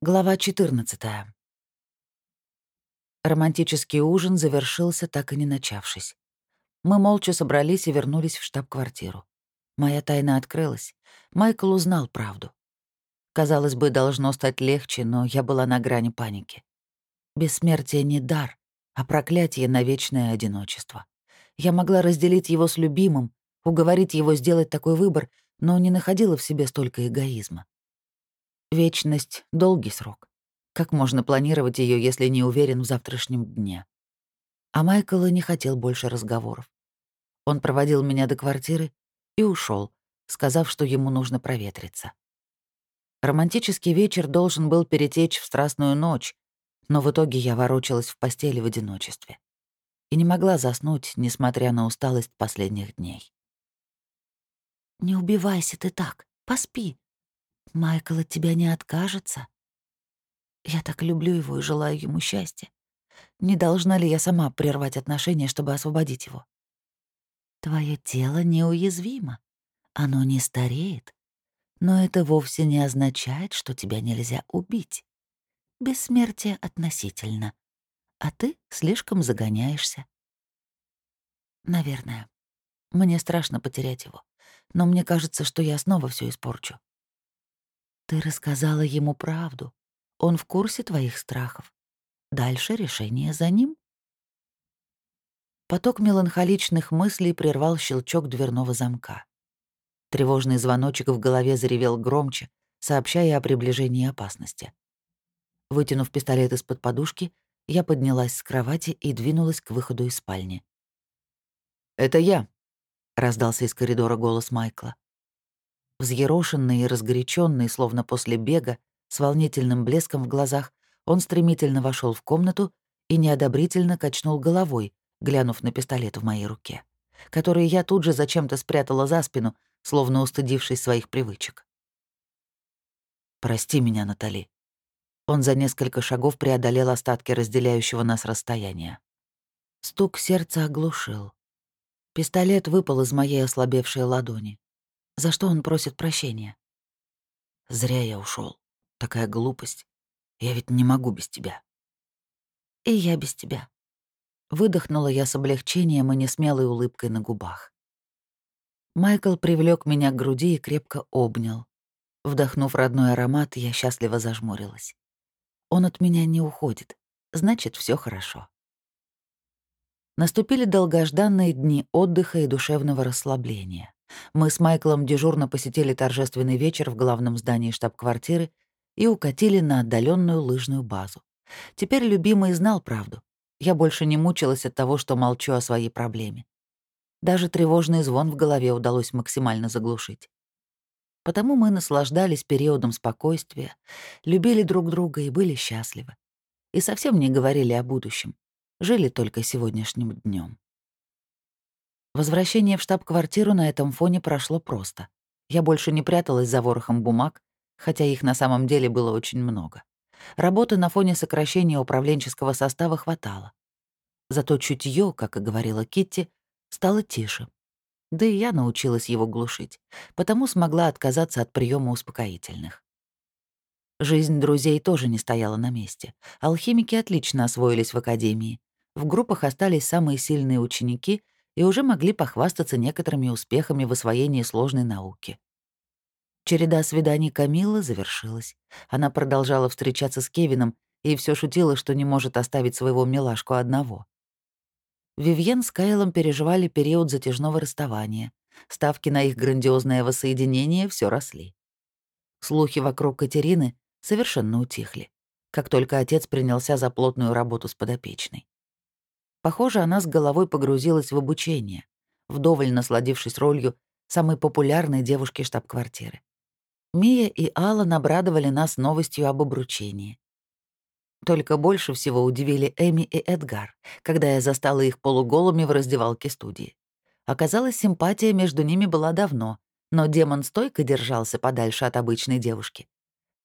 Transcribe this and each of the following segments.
Глава 14. Романтический ужин завершился, так и не начавшись. Мы молча собрались и вернулись в штаб-квартиру. Моя тайна открылась. Майкл узнал правду. Казалось бы, должно стать легче, но я была на грани паники. Бессмертие не дар, а проклятие на вечное одиночество. Я могла разделить его с любимым, уговорить его сделать такой выбор, но не находила в себе столько эгоизма. Вечность — долгий срок. Как можно планировать ее, если не уверен в завтрашнем дне? А Майкл и не хотел больше разговоров. Он проводил меня до квартиры и ушел, сказав, что ему нужно проветриться. Романтический вечер должен был перетечь в страстную ночь, но в итоге я ворочалась в постели в одиночестве и не могла заснуть, несмотря на усталость последних дней. «Не убивайся ты так, поспи», Майкл от тебя не откажется. Я так люблю его и желаю ему счастья. Не должна ли я сама прервать отношения, чтобы освободить его? Твое тело неуязвимо. Оно не стареет. Но это вовсе не означает, что тебя нельзя убить. Бессмертие относительно. А ты слишком загоняешься. Наверное. Мне страшно потерять его. Но мне кажется, что я снова все испорчу. Ты рассказала ему правду. Он в курсе твоих страхов. Дальше решение за ним. Поток меланхоличных мыслей прервал щелчок дверного замка. Тревожный звоночек в голове заревел громче, сообщая о приближении опасности. Вытянув пистолет из-под подушки, я поднялась с кровати и двинулась к выходу из спальни. «Это я», — раздался из коридора голос Майкла. Взъерошенный и разгоряченный, словно после бега, с волнительным блеском в глазах, он стремительно вошел в комнату и неодобрительно качнул головой, глянув на пистолет в моей руке, который я тут же зачем-то спрятала за спину, словно устыдившись своих привычек. «Прости меня, Натали». Он за несколько шагов преодолел остатки разделяющего нас расстояния. Стук сердца оглушил. Пистолет выпал из моей ослабевшей ладони. За что он просит прощения? Зря я ушел. Такая глупость. Я ведь не могу без тебя. И я без тебя. Выдохнула я с облегчением и несмелой улыбкой на губах. Майкл привлек меня к груди и крепко обнял. Вдохнув родной аромат, я счастливо зажмурилась. Он от меня не уходит. Значит, все хорошо. Наступили долгожданные дни отдыха и душевного расслабления. Мы с Майклом дежурно посетили торжественный вечер в главном здании штаб-квартиры и укатили на отдаленную лыжную базу. Теперь любимый знал правду. Я больше не мучилась от того, что молчу о своей проблеме. Даже тревожный звон в голове удалось максимально заглушить. Потому мы наслаждались периодом спокойствия, любили друг друга и были счастливы. И совсем не говорили о будущем. Жили только сегодняшним днем. Возвращение в штаб-квартиру на этом фоне прошло просто. Я больше не пряталась за ворохом бумаг, хотя их на самом деле было очень много. Работы на фоне сокращения управленческого состава хватало. Зато чутье, как и говорила Китти, стало тише. Да и я научилась его глушить, потому смогла отказаться от приема успокоительных. Жизнь друзей тоже не стояла на месте. Алхимики отлично освоились в академии. В группах остались самые сильные ученики — и уже могли похвастаться некоторыми успехами в освоении сложной науки. Череда свиданий Камилы завершилась. Она продолжала встречаться с Кевином и все шутила, что не может оставить своего милашку одного. Вивьен с Кайлом переживали период затяжного расставания. Ставки на их грандиозное воссоединение все росли. Слухи вокруг Катерины совершенно утихли, как только отец принялся за плотную работу с подопечной. Похоже, она с головой погрузилась в обучение, вдоволь насладившись ролью самой популярной девушки штаб-квартиры. Мия и Алла набрадовали нас новостью об обручении. Только больше всего удивили Эми и Эдгар, когда я застала их полуголыми в раздевалке студии. Оказалось, симпатия между ними была давно, но демон стойко держался подальше от обычной девушки.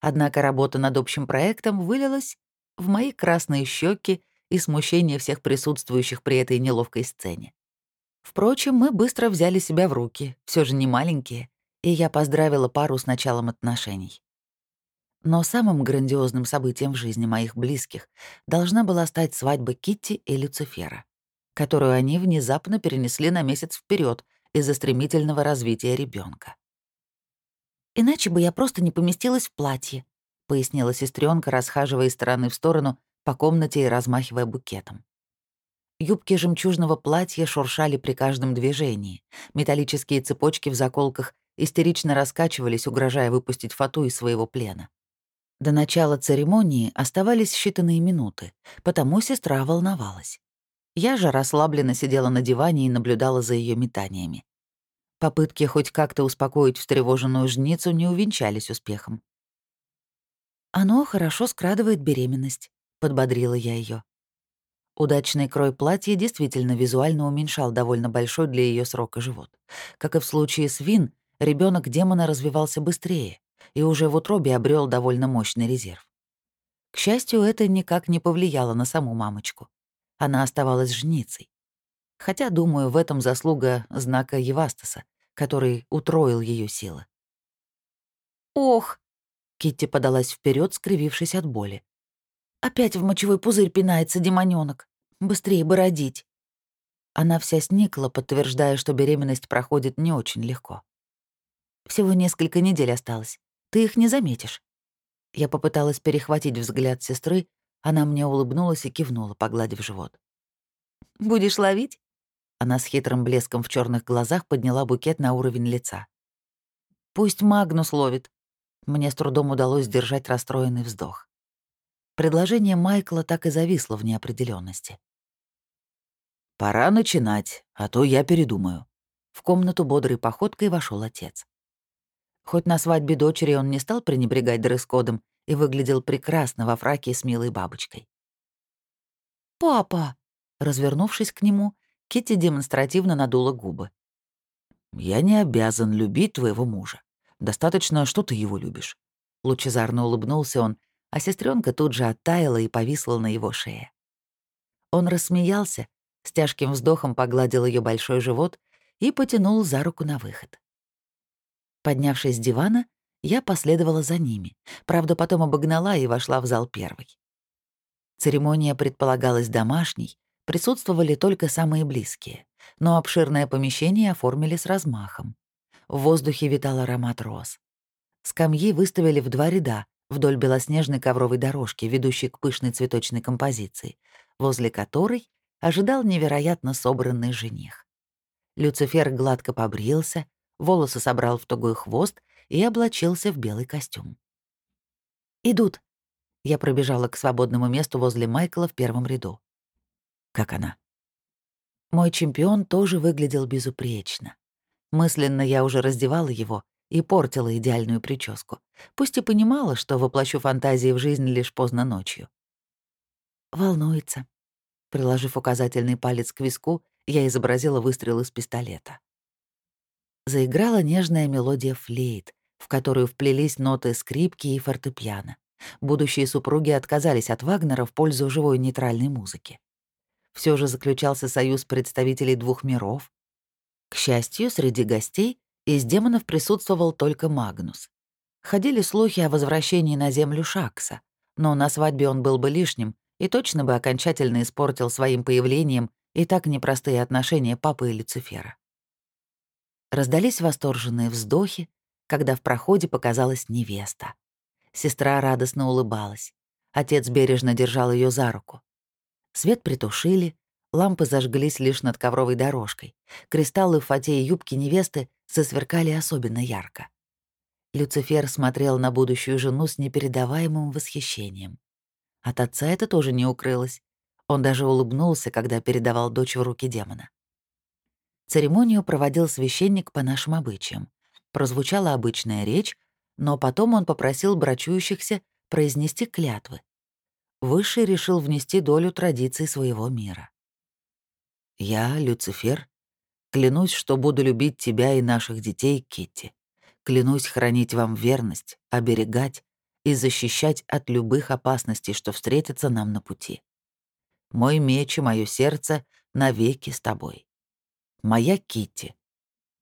Однако работа над общим проектом вылилась в мои красные щеки и смущение всех присутствующих при этой неловкой сцене. Впрочем, мы быстро взяли себя в руки, все же не маленькие, и я поздравила пару с началом отношений. Но самым грандиозным событием в жизни моих близких должна была стать свадьба Китти и Люцифера, которую они внезапно перенесли на месяц вперед из-за стремительного развития ребенка. «Иначе бы я просто не поместилась в платье», — пояснила сестренка, расхаживая из стороны в сторону по комнате и размахивая букетом. Юбки жемчужного платья шуршали при каждом движении. Металлические цепочки в заколках истерично раскачивались, угрожая выпустить фату из своего плена. До начала церемонии оставались считанные минуты, потому сестра волновалась. Я же расслабленно сидела на диване и наблюдала за ее метаниями. Попытки хоть как-то успокоить встревоженную жницу не увенчались успехом. «Оно хорошо скрадывает беременность», — подбодрила я ее. Удачный крой платья действительно визуально уменьшал довольно большой для ее срока живот. Как и в случае с Вин, ребенок демона развивался быстрее и уже в утробе обрел довольно мощный резерв. К счастью, это никак не повлияло на саму мамочку. Она оставалась жницей. Хотя, думаю, в этом заслуга знака Евастаса, который утроил ее силы. «Ох!» — Китти подалась вперед, скривившись от боли. Опять в мочевой пузырь пинается демонёнок. Быстрее бы родить. Она вся сникла, подтверждая, что беременность проходит не очень легко. Всего несколько недель осталось. Ты их не заметишь. Я попыталась перехватить взгляд сестры, она мне улыбнулась и кивнула, погладив живот. «Будешь ловить?» Она с хитрым блеском в черных глазах подняла букет на уровень лица. «Пусть Магнус ловит». Мне с трудом удалось сдержать расстроенный вздох. Предложение Майкла так и зависло в неопределенности. «Пора начинать, а то я передумаю». В комнату бодрой походкой вошел отец. Хоть на свадьбе дочери он не стал пренебрегать дресс-кодом и выглядел прекрасно во фраке с милой бабочкой. «Папа!» Развернувшись к нему, Китти демонстративно надула губы. «Я не обязан любить твоего мужа. Достаточно, что ты его любишь». Лучезарно улыбнулся он, а сестренка тут же оттаяла и повисла на его шее. Он рассмеялся, с тяжким вздохом погладил ее большой живот и потянул за руку на выход. Поднявшись с дивана, я последовала за ними, правда, потом обогнала и вошла в зал первой. Церемония предполагалась домашней, присутствовали только самые близкие, но обширное помещение оформили с размахом. В воздухе витал аромат роз. Скамьи выставили в два ряда, вдоль белоснежной ковровой дорожки, ведущей к пышной цветочной композиции, возле которой ожидал невероятно собранный жених. Люцифер гладко побрился, волосы собрал в тугой хвост и облачился в белый костюм. «Идут». Я пробежала к свободному месту возле Майкла в первом ряду. «Как она?» Мой чемпион тоже выглядел безупречно. Мысленно я уже раздевала его, и портила идеальную прическу, пусть и понимала, что воплощу фантазии в жизнь лишь поздно ночью. Волнуется. Приложив указательный палец к виску, я изобразила выстрел из пистолета. Заиграла нежная мелодия флейт, в которую вплелись ноты скрипки и фортепиано. Будущие супруги отказались от Вагнера в пользу живой нейтральной музыки. Все же заключался союз представителей двух миров. К счастью, среди гостей из демонов присутствовал только Магнус. Ходили слухи о возвращении на землю Шакса, но на свадьбе он был бы лишним и точно бы окончательно испортил своим появлением и так непростые отношения папы и Люцифера. Раздались восторженные вздохи, когда в проходе показалась невеста. Сестра радостно улыбалась. Отец бережно держал ее за руку. Свет притушили, лампы зажглись лишь над ковровой дорожкой. Кристаллы в фате и юбке невесты засверкали особенно ярко. Люцифер смотрел на будущую жену с непередаваемым восхищением. От отца это тоже не укрылось. Он даже улыбнулся, когда передавал дочь в руки демона. Церемонию проводил священник по нашим обычаям. Прозвучала обычная речь, но потом он попросил брачующихся произнести клятвы. Высший решил внести долю традиций своего мира. «Я, Люцифер, Клянусь, что буду любить тебя и наших детей, Китти. Клянусь хранить вам верность, оберегать и защищать от любых опасностей, что встретятся нам на пути. Мой меч и мое сердце навеки с тобой. Моя Китти.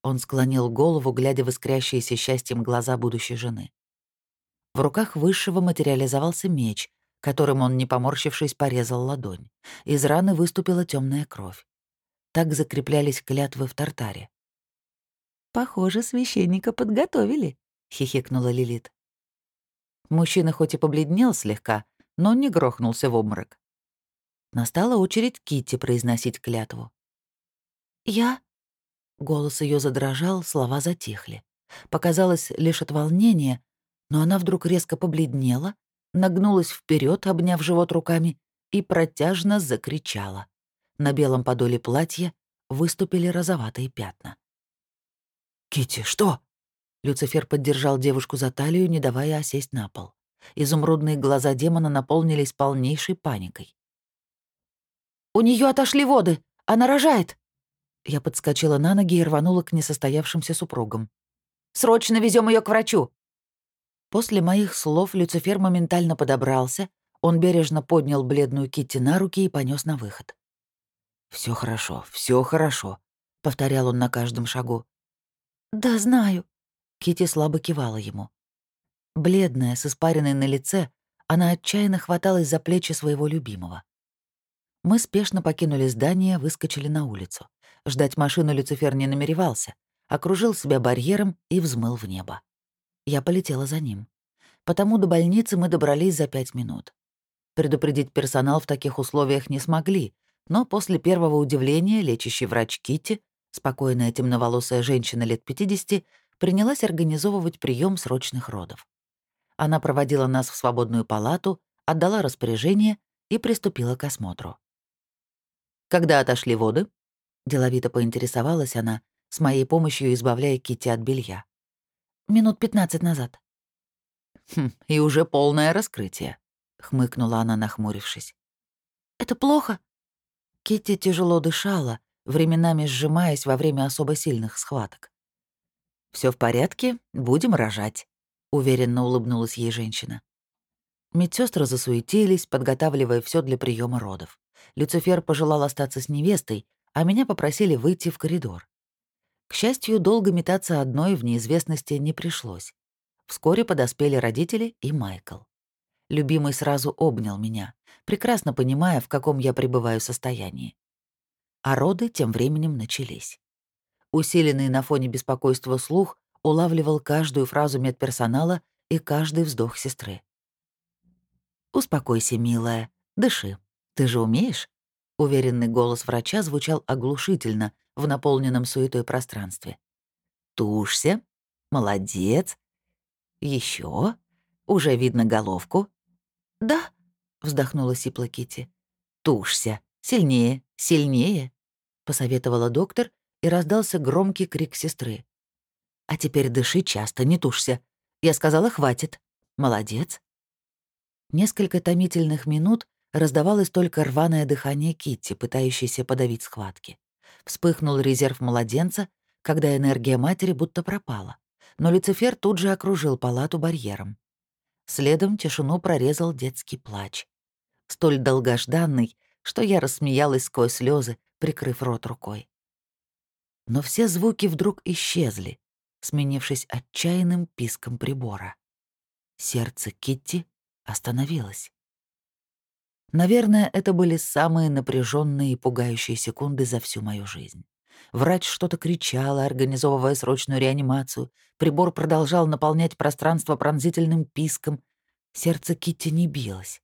Он склонил голову, глядя в искрящиеся счастьем глаза будущей жены. В руках высшего материализовался меч, которым он, не поморщившись, порезал ладонь. Из раны выступила темная кровь. Так закреплялись клятвы в тартаре. «Похоже, священника подготовили», — хихикнула Лилит. Мужчина хоть и побледнел слегка, но не грохнулся в обморок. Настала очередь Китти произносить клятву. «Я...» Голос ее задрожал, слова затихли. Показалось лишь от волнения, но она вдруг резко побледнела, нагнулась вперед, обняв живот руками, и протяжно закричала. На белом подоле платья выступили розоватые пятна. Кити, что?» Люцифер поддержал девушку за талию, не давая осесть на пол. Изумрудные глаза демона наполнились полнейшей паникой. «У нее отошли воды! Она рожает!» Я подскочила на ноги и рванула к несостоявшимся супругам. «Срочно везем ее к врачу!» После моих слов Люцифер моментально подобрался, он бережно поднял бледную Китти на руки и понес на выход. Все хорошо, все хорошо», — повторял он на каждом шагу. «Да, знаю», — Китти слабо кивала ему. Бледная, с испаренной на лице, она отчаянно хваталась за плечи своего любимого. Мы спешно покинули здание, выскочили на улицу. Ждать машину Люцифер не намеревался, окружил себя барьером и взмыл в небо. Я полетела за ним. Потому до больницы мы добрались за пять минут. Предупредить персонал в таких условиях не смогли, но после первого удивления лечащий врач Китти, спокойная темноволосая женщина лет 50, принялась организовывать прием срочных родов. Она проводила нас в свободную палату, отдала распоряжение и приступила к осмотру. Когда отошли воды, деловито поинтересовалась она, с моей помощью избавляя Кити от белья. Минут пятнадцать назад. Хм, и уже полное раскрытие, хмыкнула она, нахмурившись. Это плохо? Китти тяжело дышала, временами сжимаясь во время особо сильных схваток. Все в порядке, будем рожать», — уверенно улыбнулась ей женщина. Медсестры засуетились, подготавливая все для приема родов. Люцифер пожелал остаться с невестой, а меня попросили выйти в коридор. К счастью, долго метаться одной в неизвестности не пришлось. Вскоре подоспели родители и Майкл. Любимый сразу обнял меня, прекрасно понимая, в каком я пребываю состоянии. А роды тем временем начались. Усиленный на фоне беспокойства слух улавливал каждую фразу медперсонала и каждый вздох сестры. «Успокойся, милая, дыши. Ты же умеешь?» Уверенный голос врача звучал оглушительно, в наполненном суетой пространстве. «Тушься. Молодец. Еще. Уже видно головку». «Да», — вздохнула сипла Кити. «Тушься. Сильнее, сильнее», — посоветовала доктор, и раздался громкий крик сестры. «А теперь дыши часто, не тушься. Я сказала, хватит. Молодец». Несколько томительных минут раздавалось только рваное дыхание Китти, пытающейся подавить схватки. Вспыхнул резерв младенца, когда энергия матери будто пропала. Но Люцифер тут же окружил палату барьером. Следом тишину прорезал детский плач. Столь долгожданный, что я рассмеялась сквозь слезы, прикрыв рот рукой. Но все звуки вдруг исчезли, сменившись отчаянным писком прибора. Сердце Китти остановилось. Наверное, это были самые напряженные и пугающие секунды за всю мою жизнь. Врач что-то кричал, организовывая срочную реанимацию. Прибор продолжал наполнять пространство пронзительным писком. Сердце Китти не билось.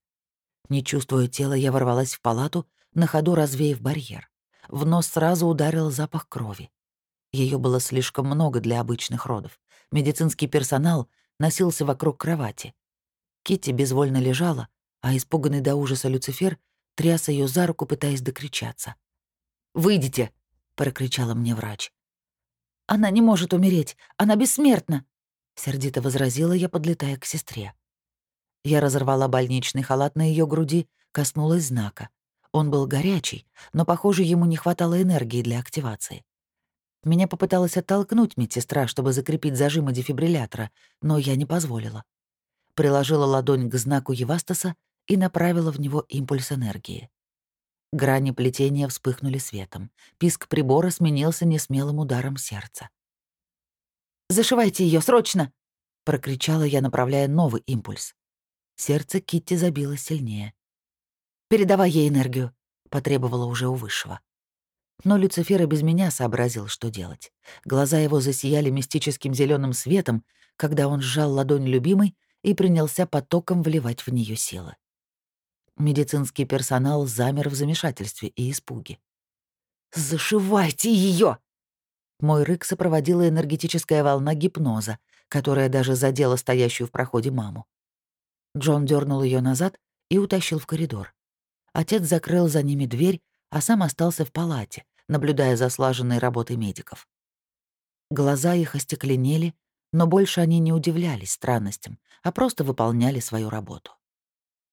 Не чувствуя тела, я ворвалась в палату, на ходу развеяв барьер. В нос сразу ударил запах крови. Ее было слишком много для обычных родов. Медицинский персонал носился вокруг кровати. Китти безвольно лежала, а испуганный до ужаса Люцифер тряс ее за руку, пытаясь докричаться. «Выйдите!» — прокричала мне врач. «Она не может умереть! Она бессмертна!» — сердито возразила я, подлетая к сестре. Я разорвала больничный халат на ее груди, коснулась знака. Он был горячий, но, похоже, ему не хватало энергии для активации. Меня попыталась оттолкнуть медсестра, чтобы закрепить зажимы дефибриллятора, но я не позволила. Приложила ладонь к знаку Евастаса и направила в него импульс энергии. Грани плетения вспыхнули светом. Писк прибора сменился несмелым ударом сердца. «Зашивайте ее срочно!» прокричала я, направляя новый импульс. Сердце Китти забилось сильнее. «Передавай ей энергию», — потребовала уже у высшего. Но Люцифер и без меня сообразил, что делать. Глаза его засияли мистическим зеленым светом, когда он сжал ладонь любимой и принялся потоком вливать в нее силы. Медицинский персонал замер в замешательстве и испуге. «Зашивайте ее! Мой рык сопроводила энергетическая волна гипноза, которая даже задела стоящую в проходе маму. Джон дернул ее назад и утащил в коридор. Отец закрыл за ними дверь, а сам остался в палате, наблюдая за слаженной работой медиков. Глаза их остекленели, но больше они не удивлялись странностям, а просто выполняли свою работу.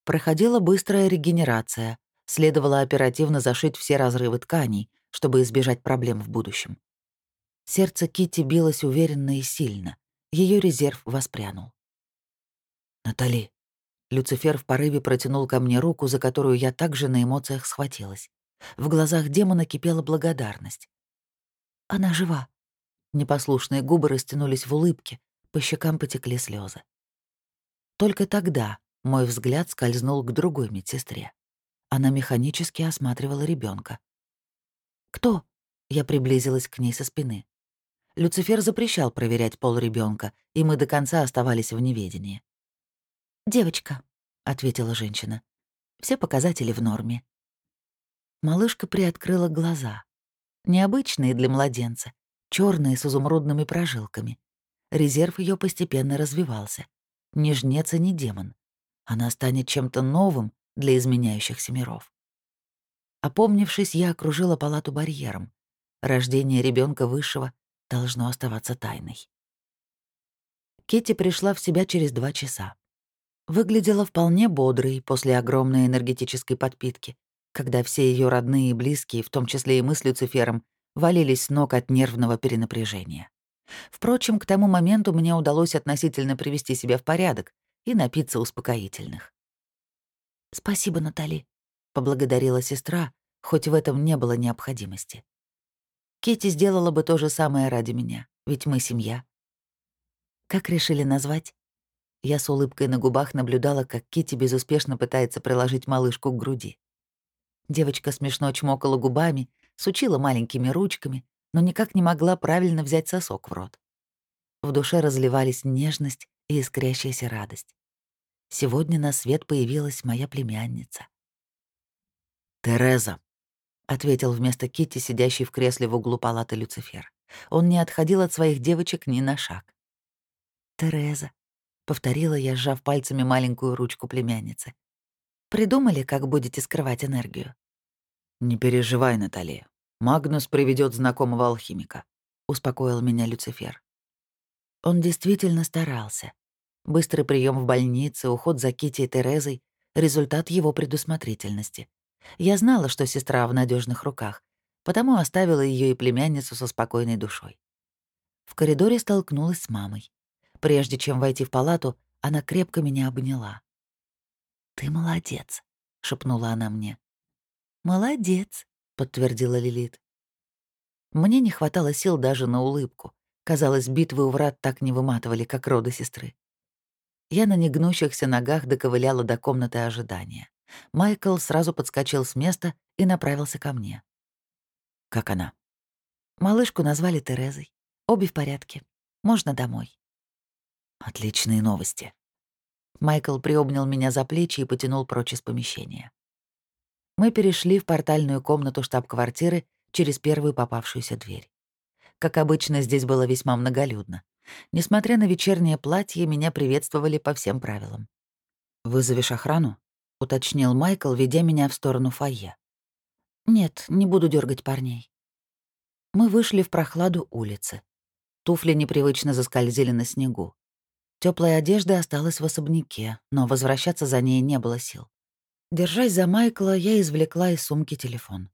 Проходила быстрая регенерация, следовало оперативно зашить все разрывы тканей, чтобы избежать проблем в будущем. Сердце Кити билось уверенно и сильно. Ее резерв воспрянул. «Натали». Люцифер в порыве протянул ко мне руку, за которую я также на эмоциях схватилась. В глазах демона кипела благодарность. «Она жива». Непослушные губы растянулись в улыбке, по щекам потекли слезы. Только тогда мой взгляд скользнул к другой медсестре. Она механически осматривала ребенка. «Кто?» — я приблизилась к ней со спины. Люцифер запрещал проверять пол ребенка, и мы до конца оставались в неведении. «Девочка», — ответила женщина. «Все показатели в норме». Малышка приоткрыла глаза. Необычные для младенца, черные с изумрудными прожилками. Резерв ее постепенно развивался. Ни жнец и ни демон. Она станет чем-то новым для изменяющихся миров. Опомнившись, я окружила палату барьером. Рождение ребенка высшего должно оставаться тайной. Кити пришла в себя через два часа. Выглядела вполне бодрой после огромной энергетической подпитки, когда все ее родные и близкие, в том числе и мы с Люцифером, валились с ног от нервного перенапряжения. Впрочем, к тому моменту мне удалось относительно привести себя в порядок и напиться успокоительных. «Спасибо, Натали», — поблагодарила сестра, хоть в этом не было необходимости. Кити сделала бы то же самое ради меня, ведь мы семья. Как решили назвать? Я с улыбкой на губах наблюдала, как Кити безуспешно пытается приложить малышку к груди. Девочка смешно чмокала губами, сучила маленькими ручками, но никак не могла правильно взять сосок в рот. В душе разливались нежность и искрящаяся радость. Сегодня на свет появилась моя племянница. «Тереза», — ответил вместо Кити, сидящий в кресле в углу палаты Люцифер. Он не отходил от своих девочек ни на шаг. «Тереза», — повторила я, сжав пальцами маленькую ручку племянницы. «Придумали, как будете скрывать энергию?» «Не переживай, Наталья. Магнус приведет знакомого алхимика», — успокоил меня Люцифер. Он действительно старался. Быстрый прием в больнице, уход за Кити и Терезой — результат его предусмотрительности. Я знала, что сестра в надежных руках, потому оставила ее и племянницу со спокойной душой. В коридоре столкнулась с мамой. Прежде чем войти в палату, она крепко меня обняла. «Ты молодец», — шепнула она мне. «Молодец», — подтвердила Лилит. Мне не хватало сил даже на улыбку. Казалось, битвы у врат так не выматывали, как роды сестры. Я на негнущихся ногах доковыляла до комнаты ожидания. Майкл сразу подскочил с места и направился ко мне. «Как она?» Малышку назвали Терезой. Обе в порядке. Можно домой. Отличные новости. Майкл приобнял меня за плечи и потянул прочь из помещения. Мы перешли в портальную комнату штаб-квартиры через первую попавшуюся дверь. Как обычно, здесь было весьма многолюдно. Несмотря на вечернее платье, меня приветствовали по всем правилам. «Вызовешь охрану?» — уточнил Майкл, ведя меня в сторону фойе. «Нет, не буду дергать парней». Мы вышли в прохладу улицы. Туфли непривычно заскользили на снегу. Теплая одежда осталась в особняке, но возвращаться за ней не было сил. Держась за Майкла, я извлекла из сумки телефон.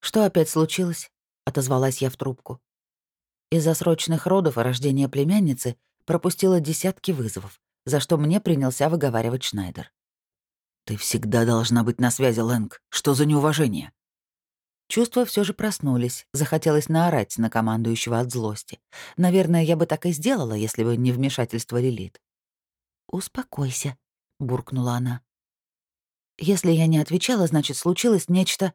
«Что опять случилось?» — отозвалась я в трубку. Из-за срочных родов и рождения племянницы пропустила десятки вызовов, за что мне принялся выговаривать Шнайдер. «Ты всегда должна быть на связи, Лэнг. Что за неуважение?» Чувства все же проснулись, захотелось наорать на командующего от злости. Наверное, я бы так и сделала, если бы не вмешательство Лилит. «Успокойся», — буркнула она. «Если я не отвечала, значит, случилось нечто...»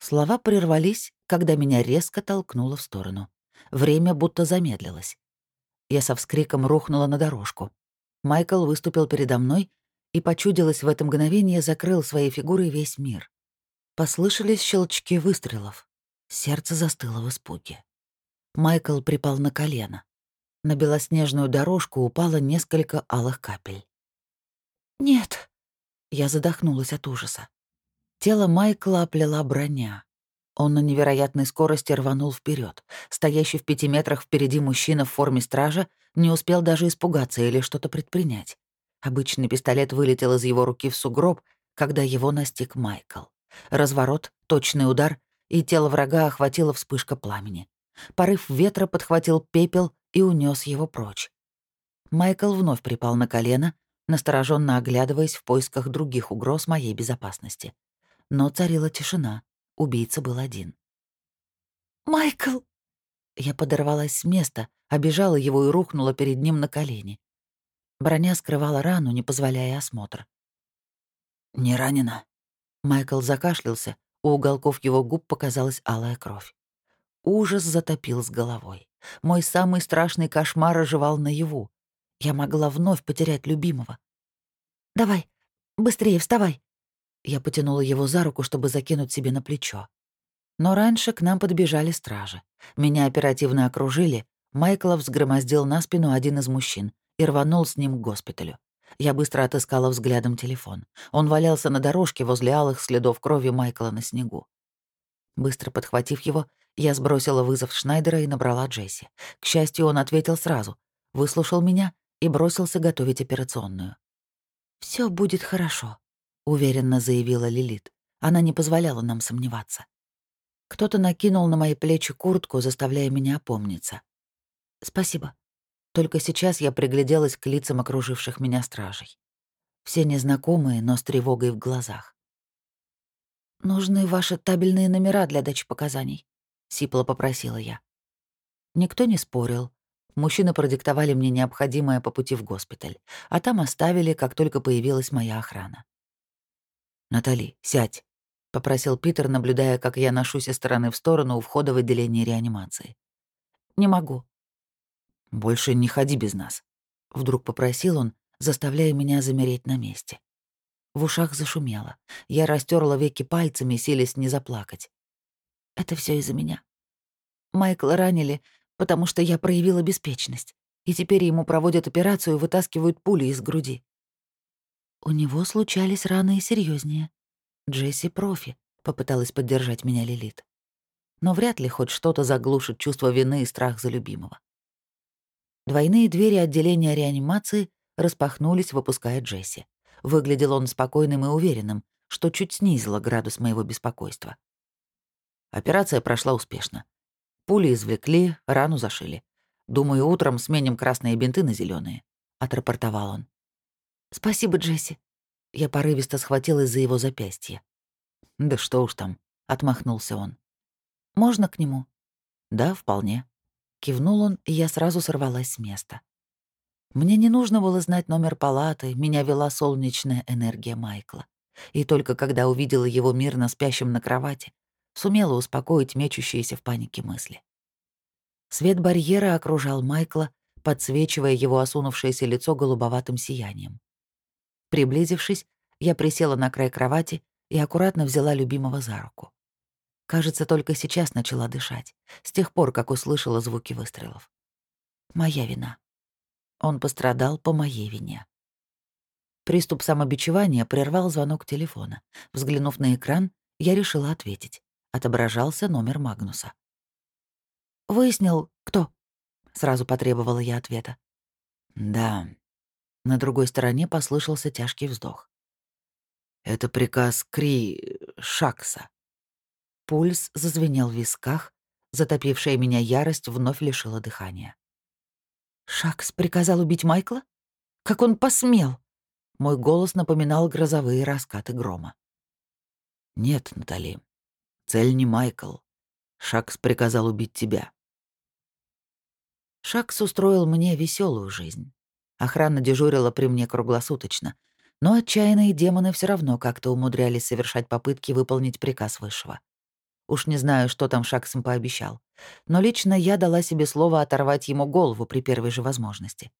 Слова прервались, когда меня резко толкнуло в сторону. Время будто замедлилось. Я со вскриком рухнула на дорожку. Майкл выступил передо мной и, почудилось в это мгновение, закрыл своей фигурой весь мир. Послышались щелчки выстрелов. Сердце застыло в испуге. Майкл припал на колено. На белоснежную дорожку упало несколько алых капель. «Нет!» Я задохнулась от ужаса. Тело Майкла оплела броня. Он на невероятной скорости рванул вперед. Стоящий в пяти метрах впереди мужчина в форме стража не успел даже испугаться или что-то предпринять. Обычный пистолет вылетел из его руки в сугроб, когда его настиг Майкл. Разворот, точный удар, и тело врага охватила вспышка пламени. Порыв ветра подхватил пепел и унес его прочь. Майкл вновь припал на колено, настороженно оглядываясь в поисках других угроз моей безопасности. Но царила тишина. Убийца был один. «Майкл!» Я подорвалась с места, обижала его и рухнула перед ним на колени. Броня скрывала рану, не позволяя осмотр. «Не ранена?» Майкл закашлялся, у уголков его губ показалась алая кровь. Ужас затопил с головой. Мой самый страшный кошмар оживал наяву. Я могла вновь потерять любимого. «Давай, быстрее вставай!» Я потянула его за руку, чтобы закинуть себе на плечо. Но раньше к нам подбежали стражи. Меня оперативно окружили. Майкла взгромоздил на спину один из мужчин и рванул с ним к госпиталю. Я быстро отыскала взглядом телефон. Он валялся на дорожке возле алых следов крови Майкла на снегу. Быстро подхватив его, я сбросила вызов Шнайдера и набрала Джесси. К счастью, он ответил сразу, выслушал меня и бросился готовить операционную. Все будет хорошо», — уверенно заявила Лилит. Она не позволяла нам сомневаться. Кто-то накинул на мои плечи куртку, заставляя меня опомниться. «Спасибо», только сейчас я пригляделась к лицам окруживших меня стражей. Все незнакомые, но с тревогой в глазах. «Нужны ваши табельные номера для дачи показаний», — сипло попросила я. Никто не спорил. Мужчины продиктовали мне необходимое по пути в госпиталь, а там оставили, как только появилась моя охрана. «Натали, сядь», — попросил Питер, наблюдая, как я ношусь из стороны в сторону у входа в отделение реанимации. «Не могу», «Больше не ходи без нас», — вдруг попросил он, заставляя меня замереть на месте. В ушах зашумело. Я растерла веки пальцами, силясь не заплакать. Это все из-за меня. Майкла ранили, потому что я проявила беспечность, и теперь ему проводят операцию и вытаскивают пули из груди. У него случались раны и серьезнее. Джесси профи, попыталась поддержать меня Лилит. Но вряд ли хоть что-то заглушит чувство вины и страх за любимого. Двойные двери отделения реанимации распахнулись, выпуская Джесси. Выглядел он спокойным и уверенным, что чуть снизило градус моего беспокойства. Операция прошла успешно. Пули извлекли, рану зашили. Думаю, утром сменим красные бинты на зеленые, отрапортовал он. Спасибо, Джесси. Я порывисто схватилась за его запястье. Да что уж там, отмахнулся он. Можно к нему? Да, вполне. Кивнул он, и я сразу сорвалась с места. Мне не нужно было знать номер палаты, меня вела солнечная энергия Майкла. И только когда увидела его мирно спящим на кровати, сумела успокоить мечущиеся в панике мысли. Свет барьера окружал Майкла, подсвечивая его осунувшееся лицо голубоватым сиянием. Приблизившись, я присела на край кровати и аккуратно взяла любимого за руку. Кажется, только сейчас начала дышать, с тех пор, как услышала звуки выстрелов. Моя вина. Он пострадал по моей вине. Приступ самобичевания прервал звонок телефона. Взглянув на экран, я решила ответить. Отображался номер Магнуса. «Выяснил, кто?» — сразу потребовала я ответа. «Да». На другой стороне послышался тяжкий вздох. «Это приказ Кри... Шакса. Пульс зазвенел в висках, затопившая меня ярость вновь лишила дыхания. «Шакс приказал убить Майкла? Как он посмел?» Мой голос напоминал грозовые раскаты грома. «Нет, Натали. Цель не Майкл. Шакс приказал убить тебя. Шакс устроил мне веселую жизнь. Охрана дежурила при мне круглосуточно, но отчаянные демоны все равно как-то умудрялись совершать попытки выполнить приказ Высшего. Уж не знаю, что там Шаксом пообещал, но лично я дала себе слово оторвать ему голову при первой же возможности.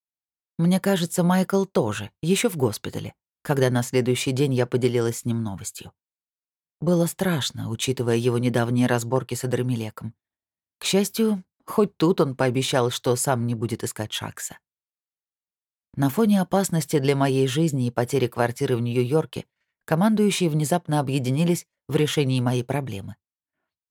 Мне кажется, Майкл тоже, еще в госпитале, когда на следующий день я поделилась с ним новостью. Было страшно, учитывая его недавние разборки с Адрамелеком. К счастью, хоть тут он пообещал, что сам не будет искать Шакса. На фоне опасности для моей жизни и потери квартиры в Нью-Йорке командующие внезапно объединились в решении моей проблемы.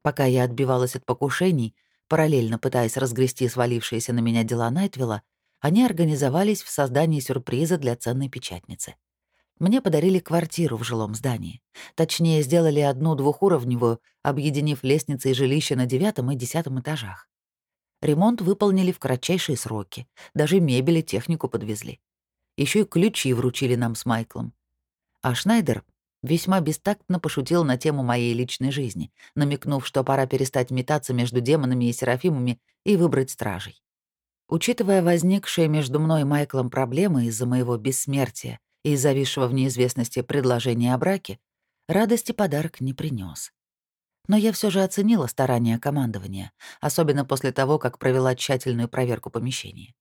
Пока я отбивалась от покушений, параллельно пытаясь разгрести свалившиеся на меня дела Найтвилла, они организовались в создании сюрприза для ценной печатницы. Мне подарили квартиру в жилом здании. Точнее, сделали одну двухуровневую, объединив лестницы и жилища на девятом и десятом этажах. Ремонт выполнили в кратчайшие сроки. Даже мебель и технику подвезли. Еще и ключи вручили нам с Майклом. А Шнайдер весьма бестактно пошутил на тему моей личной жизни, намекнув, что пора перестать метаться между демонами и серафимами и выбрать стражей. Учитывая возникшие между мной и Майклом проблемы из-за моего бессмертия и зависшего в неизвестности предложения о браке, радости подарок не принес. Но я все же оценила старания командования, особенно после того, как провела тщательную проверку помещения.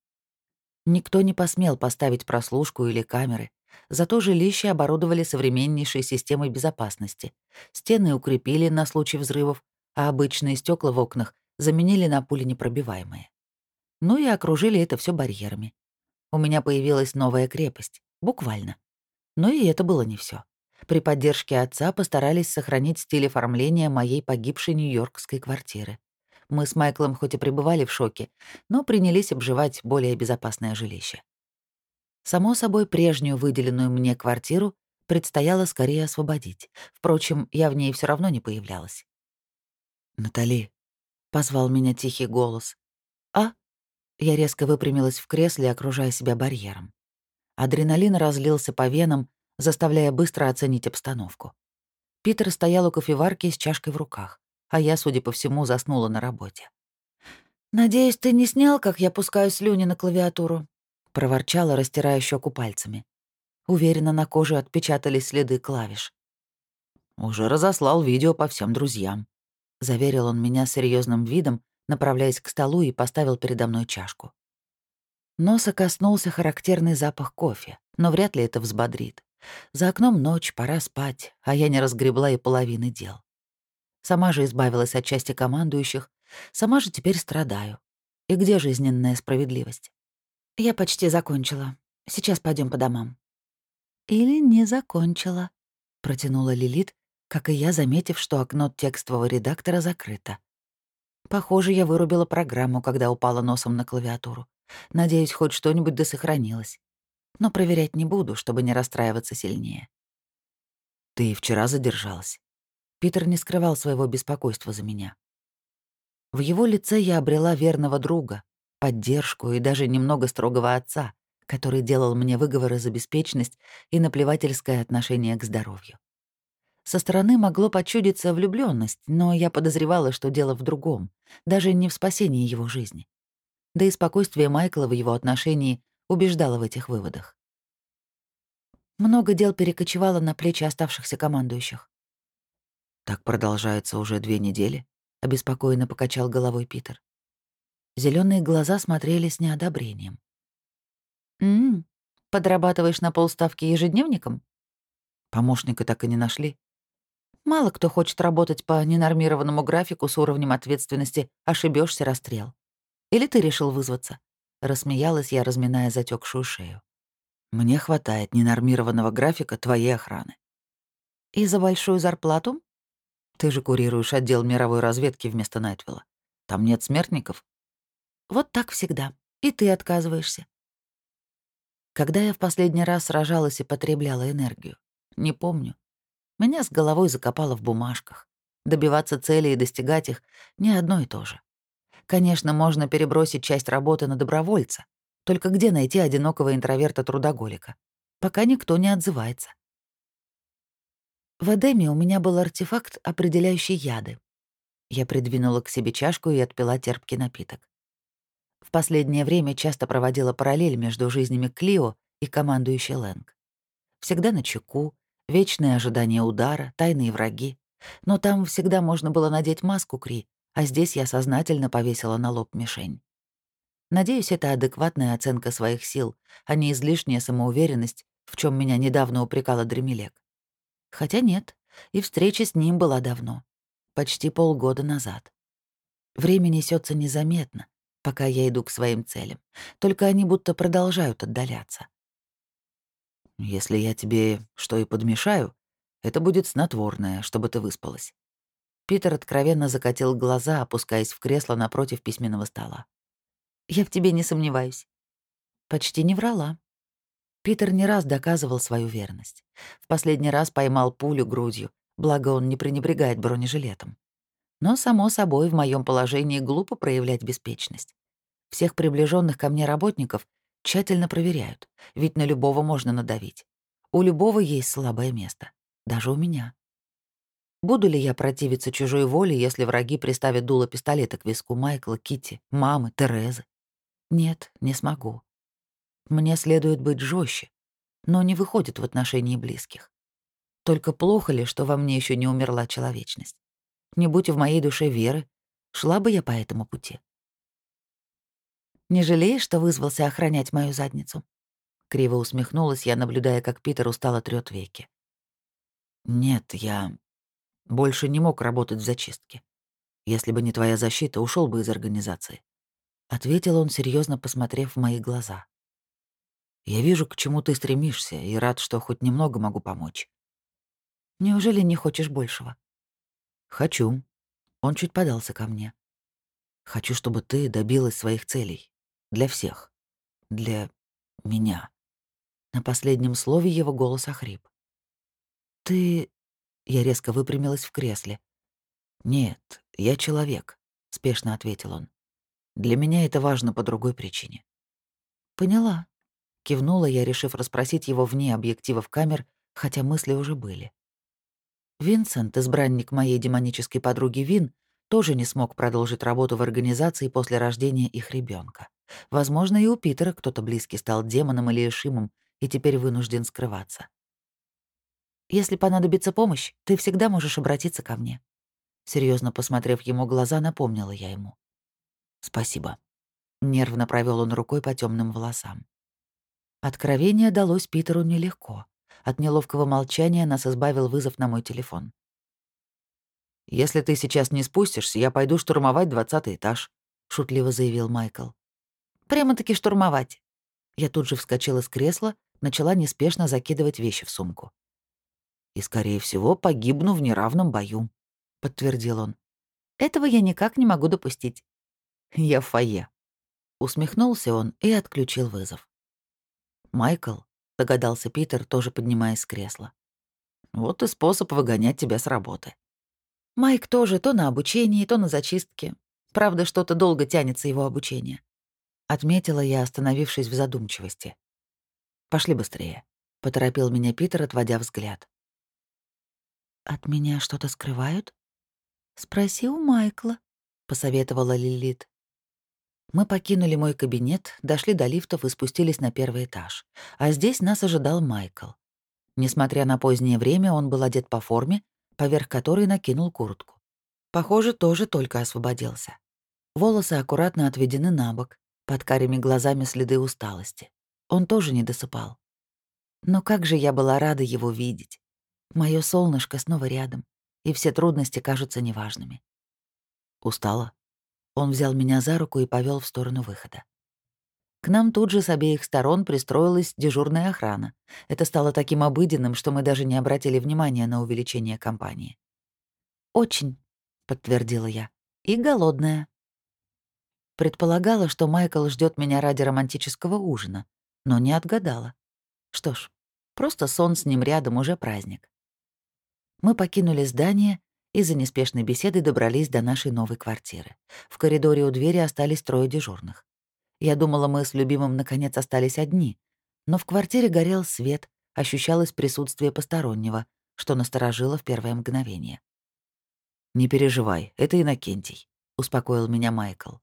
Никто не посмел поставить прослушку или камеры, зато жилище оборудовали современнейшей системой безопасности. Стены укрепили на случай взрывов, а обычные стекла в окнах заменили на пули непробиваемые. Ну и окружили это все барьерами. У меня появилась новая крепость. Буквально. Но и это было не все. При поддержке отца постарались сохранить стиль оформления моей погибшей нью-йоркской квартиры. Мы с Майклом хоть и пребывали в шоке, но принялись обживать более безопасное жилище. Само собой, прежнюю выделенную мне квартиру предстояло скорее освободить. Впрочем, я в ней все равно не появлялась. «Натали», — позвал меня тихий голос. «А?» Я резко выпрямилась в кресле, окружая себя барьером. Адреналин разлился по венам, заставляя быстро оценить обстановку. Питер стоял у кофеварки с чашкой в руках, а я, судя по всему, заснула на работе. «Надеюсь, ты не снял, как я пускаю слюни на клавиатуру?» — проворчала, растирая щеку пальцами. Уверенно, на коже отпечатались следы клавиш. «Уже разослал видео по всем друзьям», — заверил он меня серьезным видом, направляясь к столу и поставил передо мной чашку. Носа коснулся характерный запах кофе, но вряд ли это взбодрит. За окном ночь, пора спать, а я не разгребла и половины дел. Сама же избавилась от части командующих, сама же теперь страдаю. И где жизненная справедливость? Я почти закончила. Сейчас пойдем по домам. Или не закончила, протянула Лилит, как и я, заметив, что окно текстового редактора закрыто. Похоже, я вырубила программу, когда упала носом на клавиатуру. Надеюсь, хоть что-нибудь досохранилось. Но проверять не буду, чтобы не расстраиваться сильнее. Ты вчера задержалась. Питер не скрывал своего беспокойства за меня. В его лице я обрела верного друга, поддержку и даже немного строгого отца, который делал мне выговоры за беспечность и наплевательское отношение к здоровью. Со стороны могло почудиться влюбленность, но я подозревала, что дело в другом, даже не в спасении его жизни да и спокойствие Майкла в его отношении убеждало в этих выводах. Много дел перекочевало на плечи оставшихся командующих. «Так продолжается уже две недели», — обеспокоенно покачал головой Питер. Зеленые глаза смотрели с неодобрением. «М-м, подрабатываешь на полставки ежедневником?» Помощника так и не нашли. Мало кто хочет работать по ненормированному графику с уровнем ответственности «ошибешься расстрел». Или ты решил вызваться?» Рассмеялась я, разминая затекшую шею. «Мне хватает ненормированного графика твоей охраны». «И за большую зарплату?» «Ты же курируешь отдел мировой разведки вместо Найтвилла. Там нет смертников?» «Вот так всегда. И ты отказываешься». Когда я в последний раз сражалась и потребляла энергию? Не помню. Меня с головой закопало в бумажках. Добиваться цели и достигать их — не одно и то же. Конечно, можно перебросить часть работы на добровольца. Только где найти одинокого интроверта-трудоголика? Пока никто не отзывается. В Эдеме у меня был артефакт, определяющий яды, Я придвинула к себе чашку и отпила терпкий напиток. В последнее время часто проводила параллель между жизнями Клио и командующей Лэнг. Всегда на чеку, вечное ожидание удара, тайные враги. Но там всегда можно было надеть маску Кри, а здесь я сознательно повесила на лоб мишень. Надеюсь, это адекватная оценка своих сил, а не излишняя самоуверенность, в чем меня недавно упрекала Дремелек. Хотя нет, и встреча с ним была давно, почти полгода назад. Время несется незаметно, пока я иду к своим целям, только они будто продолжают отдаляться. Если я тебе что и подмешаю, это будет снотворное, чтобы ты выспалась. Питер откровенно закатил глаза, опускаясь в кресло напротив письменного стола. «Я в тебе не сомневаюсь». Почти не врала. Питер не раз доказывал свою верность. В последний раз поймал пулю грудью, благо он не пренебрегает бронежилетом. Но, само собой, в моем положении глупо проявлять беспечность. Всех приближенных ко мне работников тщательно проверяют, ведь на любого можно надавить. У любого есть слабое место, даже у меня. Буду ли я противиться чужой воле, если враги приставят дуло пистолета к виску Майкла, Кити, мамы, Терезы? Нет, не смогу. Мне следует быть жестче, но не выходит в отношении близких. Только плохо ли, что во мне еще не умерла человечность? Не будь в моей душе веры, шла бы я по этому пути. Не жалеешь, что вызвался охранять мою задницу?» Криво усмехнулась я, наблюдая, как Питер устало трёт веки. «Нет, я больше не мог работать в зачистке. Если бы не твоя защита, ушел бы из организации», — ответил он, серьезно посмотрев в мои глаза. «Я вижу, к чему ты стремишься, и рад, что хоть немного могу помочь». «Неужели не хочешь большего?» «Хочу». Он чуть подался ко мне. «Хочу, чтобы ты добилась своих целей, для всех. Для меня. На последнем слове его голос охрип. «Ты...» Я резко выпрямилась в кресле. «Нет, я человек», — спешно ответил он. «Для меня это важно по другой причине». «Поняла», — кивнула я, решив расспросить его вне объективов камер, хотя мысли уже были. Винсент, избранник моей демонической подруги Вин, тоже не смог продолжить работу в организации после рождения их ребенка. Возможно, и у Питера кто-то близкий стал демоном или эшимом и теперь вынужден скрываться. «Если понадобится помощь, ты всегда можешь обратиться ко мне». Серьезно посмотрев ему глаза, напомнила я ему. «Спасибо». Нервно провел он рукой по темным волосам. Откровение далось Питеру нелегко. От неловкого молчания нас избавил вызов на мой телефон. «Если ты сейчас не спустишься, я пойду штурмовать двадцатый этаж», — шутливо заявил Майкл. Прямо-таки штурмовать. Я тут же вскочила с кресла, начала неспешно закидывать вещи в сумку. «И, скорее всего, погибну в неравном бою», — подтвердил он. «Этого я никак не могу допустить». «Я в фойе». Усмехнулся он и отключил вызов. «Майкл», — догадался Питер, тоже поднимаясь с кресла. «Вот и способ выгонять тебя с работы». Майк тоже то на обучении, то на зачистке. Правда, что-то долго тянется его обучение. Отметила я, остановившись в задумчивости. «Пошли быстрее», — поторопил меня Питер, отводя взгляд. «От меня что-то скрывают?» «Спроси у Майкла», — посоветовала Лилит. Мы покинули мой кабинет, дошли до лифтов и спустились на первый этаж. А здесь нас ожидал Майкл. Несмотря на позднее время, он был одет по форме, поверх которой накинул куртку. Похоже, тоже только освободился. Волосы аккуратно отведены на бок, под карими глазами следы усталости. Он тоже не досыпал. Но как же я была рада его видеть. Моё солнышко снова рядом, и все трудности кажутся неважными. Устала. Он взял меня за руку и повел в сторону выхода. К нам тут же с обеих сторон пристроилась дежурная охрана. Это стало таким обыденным, что мы даже не обратили внимания на увеличение компании. «Очень», — подтвердила я, — «и голодная». Предполагала, что Майкл ждет меня ради романтического ужина, но не отгадала. Что ж, просто сон с ним рядом уже праздник. Мы покинули здание и за неспешной беседой добрались до нашей новой квартиры. В коридоре у двери остались трое дежурных. Я думала, мы с любимым наконец остались одни, но в квартире горел свет, ощущалось присутствие постороннего, что насторожило в первое мгновение. «Не переживай, это Иннокентий», — успокоил меня Майкл.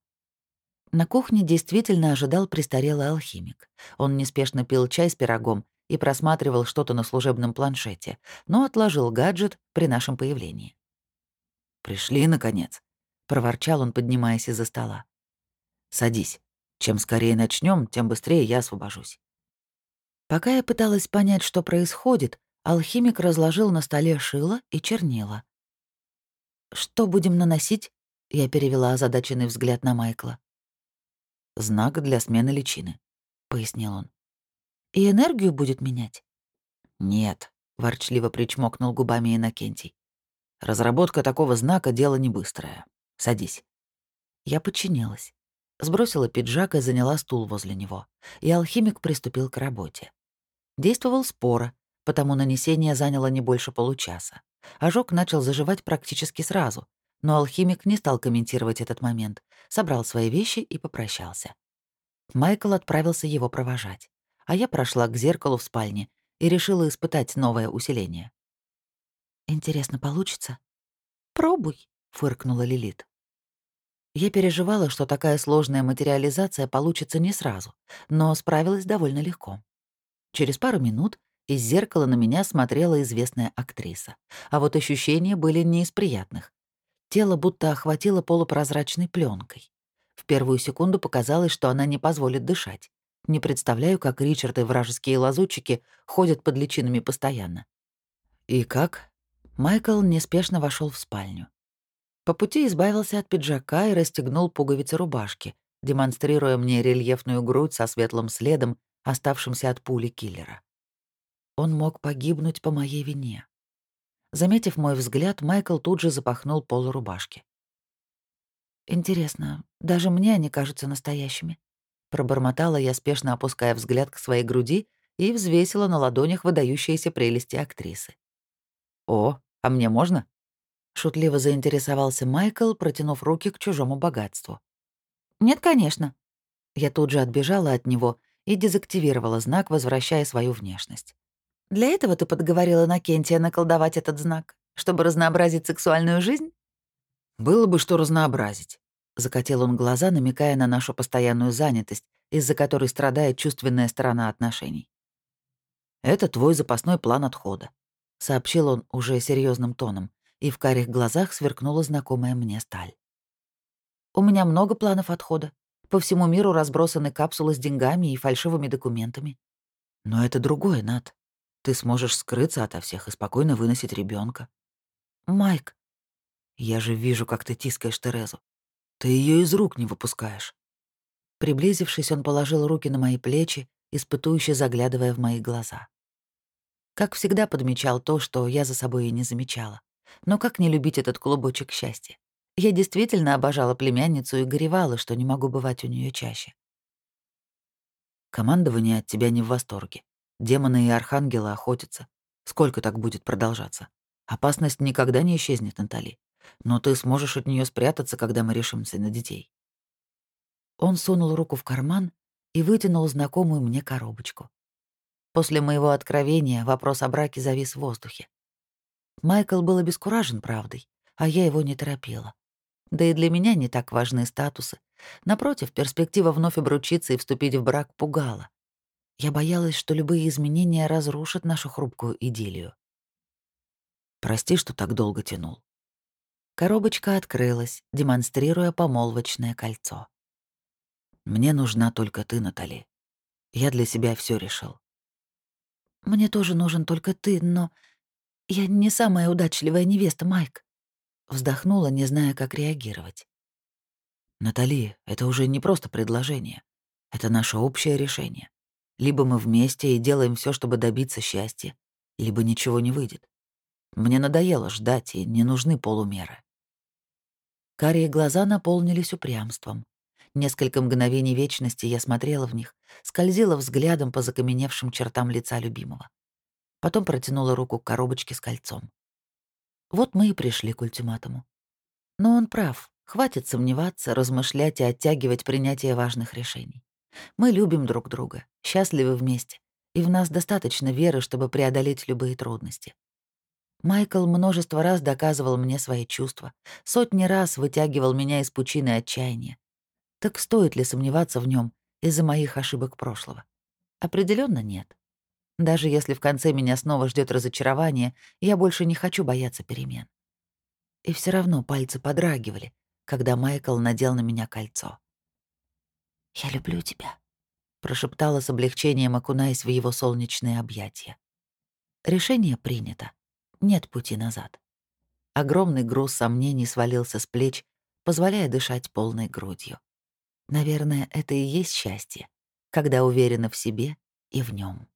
На кухне действительно ожидал престарелый алхимик. Он неспешно пил чай с пирогом и просматривал что-то на служебном планшете, но отложил гаджет при нашем появлении. «Пришли, наконец», — проворчал он, поднимаясь из-за стола. «Садись. Чем скорее начнем, тем быстрее я освобожусь». Пока я пыталась понять, что происходит, алхимик разложил на столе шило и чернила. «Что будем наносить?» — я перевела озадаченный взгляд на Майкла. «Знак для смены личины», — пояснил он. «И энергию будет менять?» «Нет», — ворчливо причмокнул губами Иннокентий. «Разработка такого знака — дело не быстрое. Садись». Я подчинилась. Сбросила пиджак и заняла стул возле него. И алхимик приступил к работе. Действовал споро, потому нанесение заняло не больше получаса. Ожог начал заживать практически сразу, но алхимик не стал комментировать этот момент, собрал свои вещи и попрощался. Майкл отправился его провожать, а я прошла к зеркалу в спальне и решила испытать новое усиление. «Интересно, получится?» «Пробуй», — фыркнула Лилит. Я переживала, что такая сложная материализация получится не сразу, но справилась довольно легко. Через пару минут из зеркала на меня смотрела известная актриса. А вот ощущения были не из приятных. Тело будто охватило полупрозрачной пленкой. В первую секунду показалось, что она не позволит дышать. Не представляю, как Ричард и вражеские лазутчики ходят под личинами постоянно. «И как?» Майкл неспешно вошел в спальню. По пути избавился от пиджака и расстегнул пуговицы рубашки, демонстрируя мне рельефную грудь со светлым следом, оставшимся от пули киллера. Он мог погибнуть по моей вине. Заметив мой взгляд, Майкл тут же запахнул пол рубашки. «Интересно, даже мне они кажутся настоящими?» Пробормотала я, спешно опуская взгляд к своей груди и взвесила на ладонях выдающиеся прелести актрисы. «О, а мне можно?» Шутливо заинтересовался Майкл, протянув руки к чужому богатству. «Нет, конечно». Я тут же отбежала от него и дезактивировала знак, возвращая свою внешность. Для этого ты подговорила Накентия наколдовать этот знак, чтобы разнообразить сексуальную жизнь? Было бы что разнообразить. Закатил он глаза, намекая на нашу постоянную занятость, из-за которой страдает чувственная сторона отношений. «Это твой запасной план отхода», — сообщил он уже серьезным тоном, и в карих глазах сверкнула знакомая мне сталь. «У меня много планов отхода. По всему миру разбросаны капсулы с деньгами и фальшивыми документами. Но это другое, Над. Ты сможешь скрыться ото всех и спокойно выносить ребенка. Майк, я же вижу, как ты тискаешь Терезу. Ты ее из рук не выпускаешь. Приблизившись, он положил руки на мои плечи, испытующе заглядывая в мои глаза. Как всегда подмечал то, что я за собой и не замечала. Но как не любить этот клубочек счастья? Я действительно обожала племянницу и горевала, что не могу бывать у нее чаще. Командование от тебя не в восторге. Демоны и архангелы охотятся. Сколько так будет продолжаться? Опасность никогда не исчезнет, Натали. Но ты сможешь от нее спрятаться, когда мы решимся на детей. Он сунул руку в карман и вытянул знакомую мне коробочку. После моего откровения вопрос о браке завис в воздухе. Майкл был обескуражен правдой, а я его не торопила. Да и для меня не так важны статусы. Напротив, перспектива вновь обручиться и вступить в брак пугала. Я боялась, что любые изменения разрушат нашу хрупкую идиллию. Прости, что так долго тянул. Коробочка открылась, демонстрируя помолвочное кольцо. Мне нужна только ты, Натали. Я для себя все решил. Мне тоже нужен только ты, но я не самая удачливая невеста, Майк. Вздохнула, не зная, как реагировать. Натали, это уже не просто предложение. Это наше общее решение. Либо мы вместе и делаем все, чтобы добиться счастья, либо ничего не выйдет. Мне надоело ждать, и не нужны полумеры. Карие глаза наполнились упрямством. Несколько мгновений вечности я смотрела в них, скользила взглядом по закаменевшим чертам лица любимого. Потом протянула руку к коробочке с кольцом. Вот мы и пришли к ультиматуму. Но он прав. Хватит сомневаться, размышлять и оттягивать принятие важных решений. Мы любим друг друга, счастливы вместе, и в нас достаточно веры, чтобы преодолеть любые трудности. Майкл множество раз доказывал мне свои чувства, сотни раз вытягивал меня из пучины отчаяния. Так стоит ли сомневаться в нем из-за моих ошибок прошлого? Определенно нет. Даже если в конце меня снова ждет разочарование, я больше не хочу бояться перемен. И все равно пальцы подрагивали, когда Майкл надел на меня кольцо. «Я люблю тебя», — прошептала с облегчением, окунаясь в его солнечные объятия. Решение принято. Нет пути назад. Огромный груз сомнений свалился с плеч, позволяя дышать полной грудью. Наверное, это и есть счастье, когда уверена в себе и в нем.